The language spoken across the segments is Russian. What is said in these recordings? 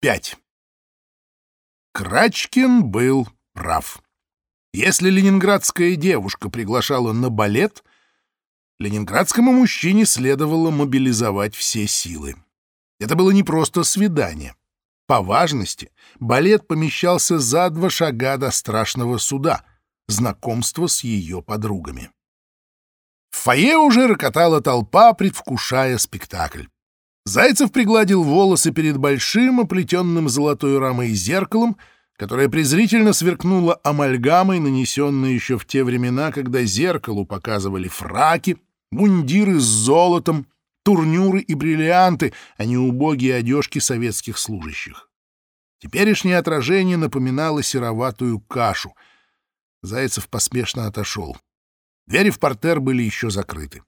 5. Крачкин был прав. Если ленинградская девушка приглашала на балет, ленинградскому мужчине следовало мобилизовать все силы. Это было не просто свидание. По важности балет помещался за два шага до страшного суда — знакомства с ее подругами. В фойе уже рокотала толпа, предвкушая спектакль. Зайцев пригладил волосы перед большим, оплетенным золотой рамой зеркалом, которое презрительно сверкнуло амальгамой, нанесенной еще в те времена, когда зеркалу показывали фраки, мундиры с золотом, турнюры и бриллианты, а не убогие одежки советских служащих. Теперешнее отражение напоминало сероватую кашу. Зайцев поспешно отошел. Двери в портер были еще закрыты.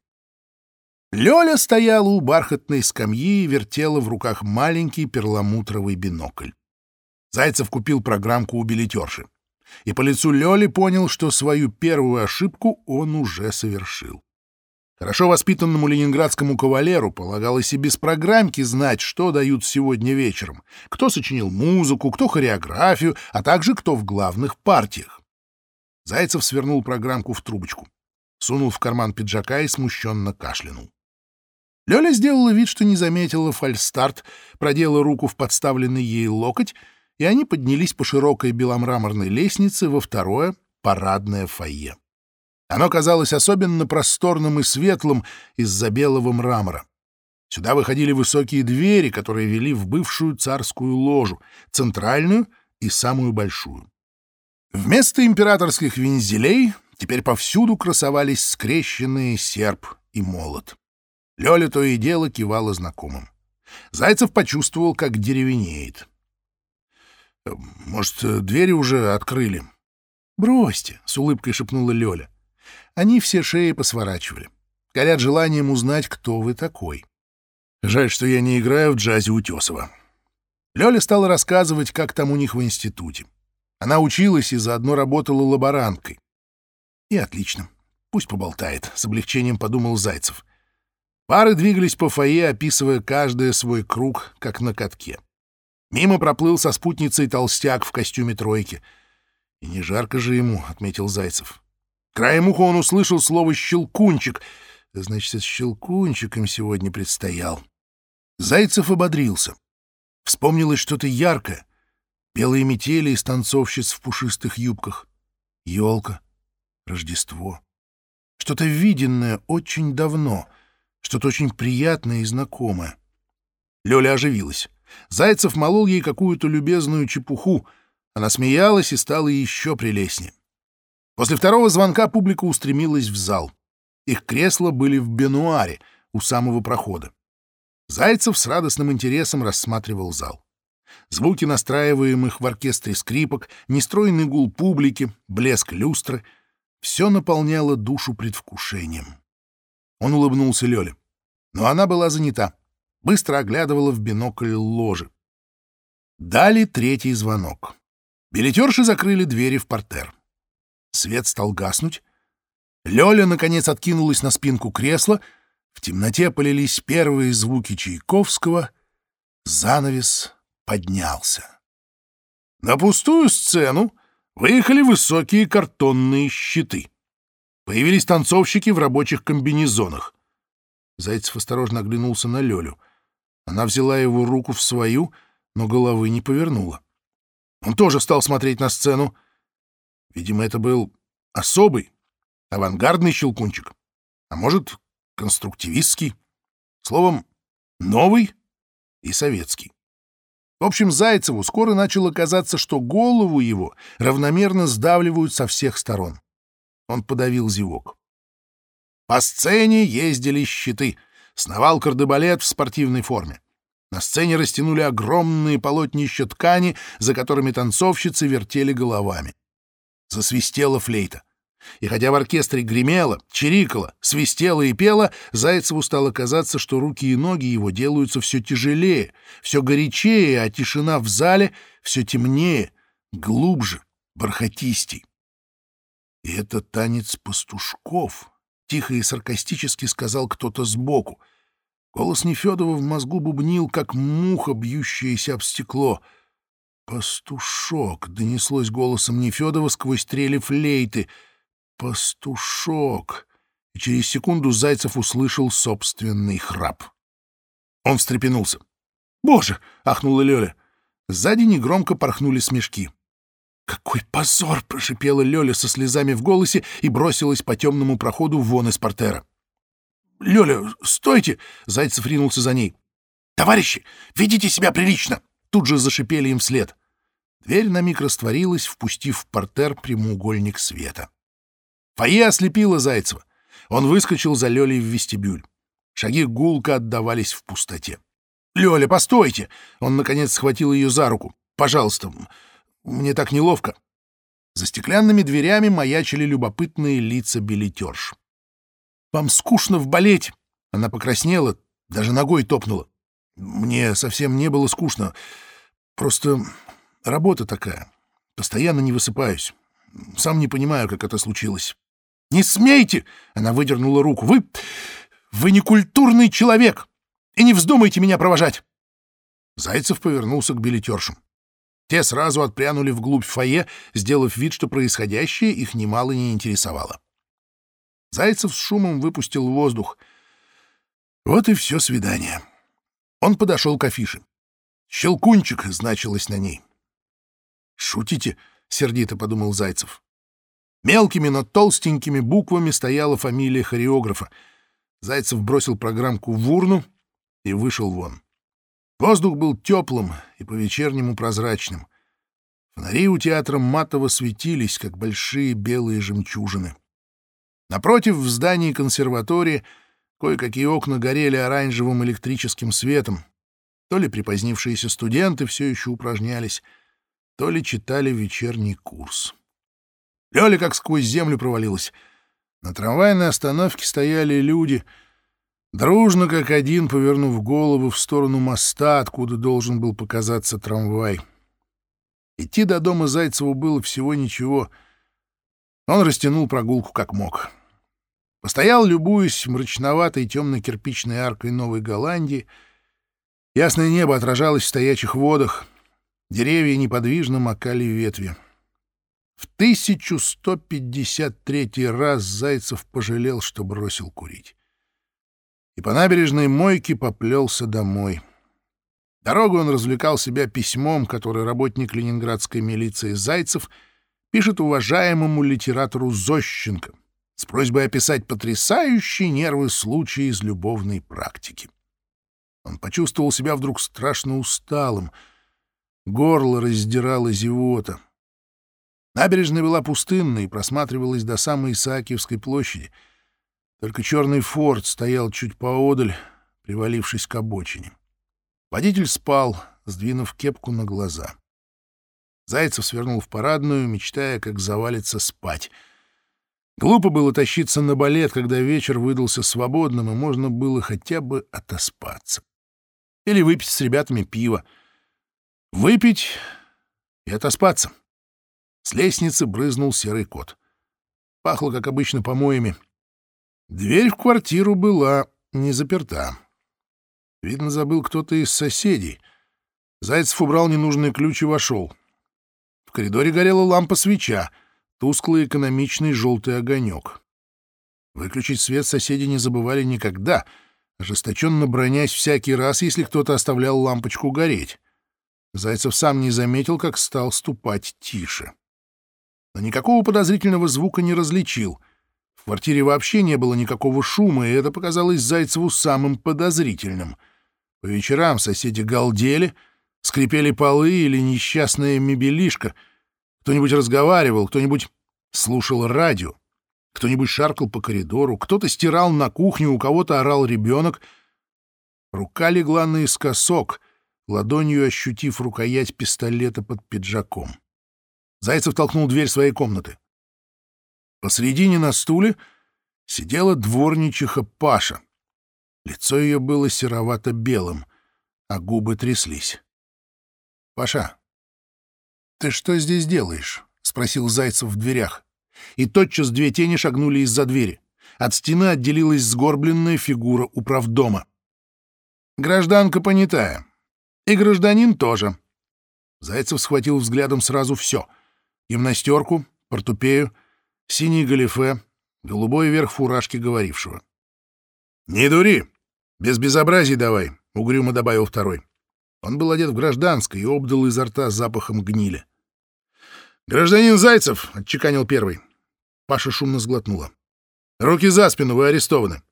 Лёля стояла у бархатной скамьи и вертела в руках маленький перламутровый бинокль. Зайцев купил программку у билетерши. И по лицу Лёли понял, что свою первую ошибку он уже совершил. Хорошо воспитанному ленинградскому кавалеру полагалось и без программки знать, что дают сегодня вечером, кто сочинил музыку, кто хореографию, а также кто в главных партиях. Зайцев свернул программку в трубочку, сунул в карман пиджака и смущенно кашлянул. Лёля сделала вид, что не заметила фальстарт, продела руку в подставленный ей локоть, и они поднялись по широкой беломраморной лестнице во второе парадное фойе. Оно казалось особенно просторным и светлым из-за белого мрамора. Сюда выходили высокие двери, которые вели в бывшую царскую ложу, центральную и самую большую. Вместо императорских вензелей теперь повсюду красовались скрещенные серп и молот. Лёля то и дело кивала знакомым. Зайцев почувствовал, как деревенеет. «Может, двери уже открыли?» «Бросьте», — с улыбкой шепнула Лёля. Они все шеи посворачивали. Горят желанием узнать, кто вы такой. Жаль, что я не играю в джазе Утесова. Лёля стала рассказывать, как там у них в институте. Она училась и заодно работала лаборанткой. И отлично. Пусть поболтает, — с облегчением подумал Зайцев. Пары двигались по фойе, описывая каждый свой круг, как на катке. Мимо проплыл со спутницей толстяк в костюме тройки. «И не жарко же ему», — отметил Зайцев. Краем уха он услышал слово «щелкунчик». Значит, с щелкунчиком сегодня предстоял. Зайцев ободрился. Вспомнилось что-то яркое. Белые метели из танцовщиц в пушистых юбках. Елка. Рождество. Что-то виденное очень давно — что-то очень приятное и знакомое. Лёля оживилась. Зайцев молол ей какую-то любезную чепуху. Она смеялась и стала еще прелестнее. После второго звонка публика устремилась в зал. Их кресла были в бенуаре у самого прохода. Зайцев с радостным интересом рассматривал зал. Звуки настраиваемых в оркестре скрипок, нестройный гул публики, блеск люстры — все наполняло душу предвкушением. Он улыбнулся Лёле. Но она была занята. Быстро оглядывала в бинокль ложи. Дали третий звонок. Билетерши закрыли двери в портер. Свет стал гаснуть. Лёля, наконец, откинулась на спинку кресла. В темноте полились первые звуки Чайковского. Занавес поднялся. На пустую сцену выехали высокие картонные щиты. Появились танцовщики в рабочих комбинезонах. Зайцев осторожно оглянулся на Лёлю. Она взяла его руку в свою, но головы не повернула. Он тоже стал смотреть на сцену. Видимо, это был особый, авангардный щелкунчик. А может, конструктивистский. Словом, новый и советский. В общем, Зайцеву скоро начало казаться, что голову его равномерно сдавливают со всех сторон. Он подавил зевок. По сцене ездили щиты. Сновал кардебалет в спортивной форме. На сцене растянули огромные полотнища ткани, за которыми танцовщицы вертели головами. Засвистела флейта. И хотя в оркестре гремело, чирикало, свистело и пело, Зайцеву стало казаться, что руки и ноги его делаются все тяжелее, все горячее, а тишина в зале все темнее, глубже, бархатистей. Это танец пастушков, — тихо и саркастически сказал кто-то сбоку. Голос Нефедова в мозгу бубнил, как муха, бьющаяся об стекло. «Пастушок!» — донеслось голосом Нефедова сквозь трели флейты. «Пастушок!» И через секунду Зайцев услышал собственный храп. Он встрепенулся. «Боже!» — ахнула Лёля. Сзади негромко порхнули смешки. «Какой позор!» — прошипела Лёля со слезами в голосе и бросилась по темному проходу вон из портера. «Лёля, стойте!» — Зайцев ринулся за ней. «Товарищи, ведите себя прилично!» Тут же зашипели им вслед. Дверь на миг растворилась, впустив в портер прямоугольник света. Фойе ослепило Зайцева. Он выскочил за Лёлей в вестибюль. Шаги гулко отдавались в пустоте. «Лёля, постойте!» Он, наконец, схватил ее за руку. «Пожалуйста, мне так неловко». За стеклянными дверями маячили любопытные лица билетерш. «Вам скучно в балете?» Она покраснела, даже ногой топнула. «Мне совсем не было скучно. Просто работа такая. Постоянно не высыпаюсь. Сам не понимаю, как это случилось». «Не смейте!» — она выдернула руку. «Вы... вы не культурный человек!» и не вздумайте меня провожать!» Зайцев повернулся к билетершам. Те сразу отпрянули вглубь фойе, сделав вид, что происходящее их немало не интересовало. Зайцев с шумом выпустил воздух. Вот и все свидание. Он подошел к афише. «Щелкунчик» значилось на ней. «Шутите?» — сердито подумал Зайцев. Мелкими, но толстенькими буквами стояла фамилия хореографа. Зайцев бросил программку в урну — и вышел вон. Воздух был теплым и по-вечернему прозрачным. Фонари у театра матово светились, как большие белые жемчужины. Напротив, в здании консерватории, кое-какие окна горели оранжевым электрическим светом. То ли припозднившиеся студенты все еще упражнялись, то ли читали вечерний курс. Лёля как сквозь землю провалилась. На трамвайной остановке стояли люди — Дружно, как один, повернув голову в сторону моста, откуда должен был показаться трамвай. Идти до дома Зайцеву было всего ничего. Он растянул прогулку как мог. Постоял, любуясь мрачноватой темно-кирпичной аркой Новой Голландии. Ясное небо отражалось в стоячих водах. Деревья неподвижно макали ветви. В 1153 раз Зайцев пожалел, что бросил курить и по набережной Мойки поплелся домой. Дорогу он развлекал себя письмом, которое работник ленинградской милиции Зайцев пишет уважаемому литератору Зощенко с просьбой описать потрясающие нервы случаи из любовной практики. Он почувствовал себя вдруг страшно усталым. Горло раздирало зевота. Набережная была пустынной и просматривалась до самой Исаакиевской площади — только черный форт стоял чуть поодаль, привалившись к обочине. Водитель спал, сдвинув кепку на глаза. Зайцев свернул в парадную, мечтая, как завалиться спать. Глупо было тащиться на балет, когда вечер выдался свободным, и можно было хотя бы отоспаться. Или выпить с ребятами пиво. Выпить и отоспаться. С лестницы брызнул серый кот. Пахло, как обычно, помоями — Дверь в квартиру была не заперта. Видно, забыл кто-то из соседей. Зайцев убрал ненужный ключ и вошел. В коридоре горела лампа свеча, тусклый экономичный желтый огонек. Выключить свет соседи не забывали никогда, ожесточенно бронясь всякий раз, если кто-то оставлял лампочку гореть. Зайцев сам не заметил, как стал ступать тише. Но никакого подозрительного звука не различил — в квартире вообще не было никакого шума, и это показалось Зайцеву самым подозрительным. По вечерам соседи галдели, скрипели полы или несчастная мебелишка. Кто-нибудь разговаривал, кто-нибудь слушал радио, кто-нибудь шаркал по коридору, кто-то стирал на кухне, у кого-то орал ребенок. Рука легла наискосок, ладонью ощутив рукоять пистолета под пиджаком. Зайцев толкнул дверь своей комнаты. Посредине на стуле сидела дворничиха Паша. Лицо ее было серовато-белым, а губы тряслись. — Паша, ты что здесь делаешь? — спросил Зайцев в дверях. И тотчас две тени шагнули из-за двери. От стены отделилась сгорбленная фигура управдома. Гражданка понятая. И гражданин тоже. Зайцев схватил взглядом сразу все. Гимнастерку, портупею, синий галифе, голубой верх фуражки говорившего. «Не дури! Без безобразий давай!» — угрюмо добавил второй. Он был одет в гражданское и обдал изо рта запахом гнили. «Гражданин Зайцев!» — отчеканил первый. Паша шумно сглотнула. «Руки за спину, вы арестованы.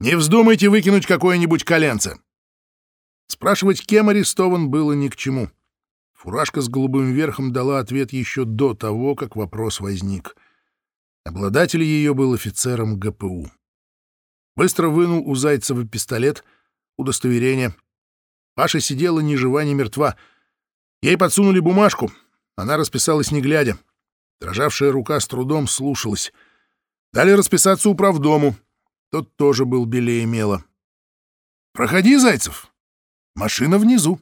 Не вздумайте выкинуть какое-нибудь коленце!» Спрашивать, кем арестован, было ни к чему. Фуражка с голубым верхом дала ответ еще до того, как вопрос возник. Обладатель ее был офицером ГПУ. Быстро вынул у Зайцева пистолет, удостоверение. Паша сидела ни жива, ни мертва. Ей подсунули бумажку. Она расписалась не глядя. Дрожавшая рука с трудом слушалась. Дали расписаться управдому. Тот тоже был белее мела. «Проходи, Зайцев. Машина внизу».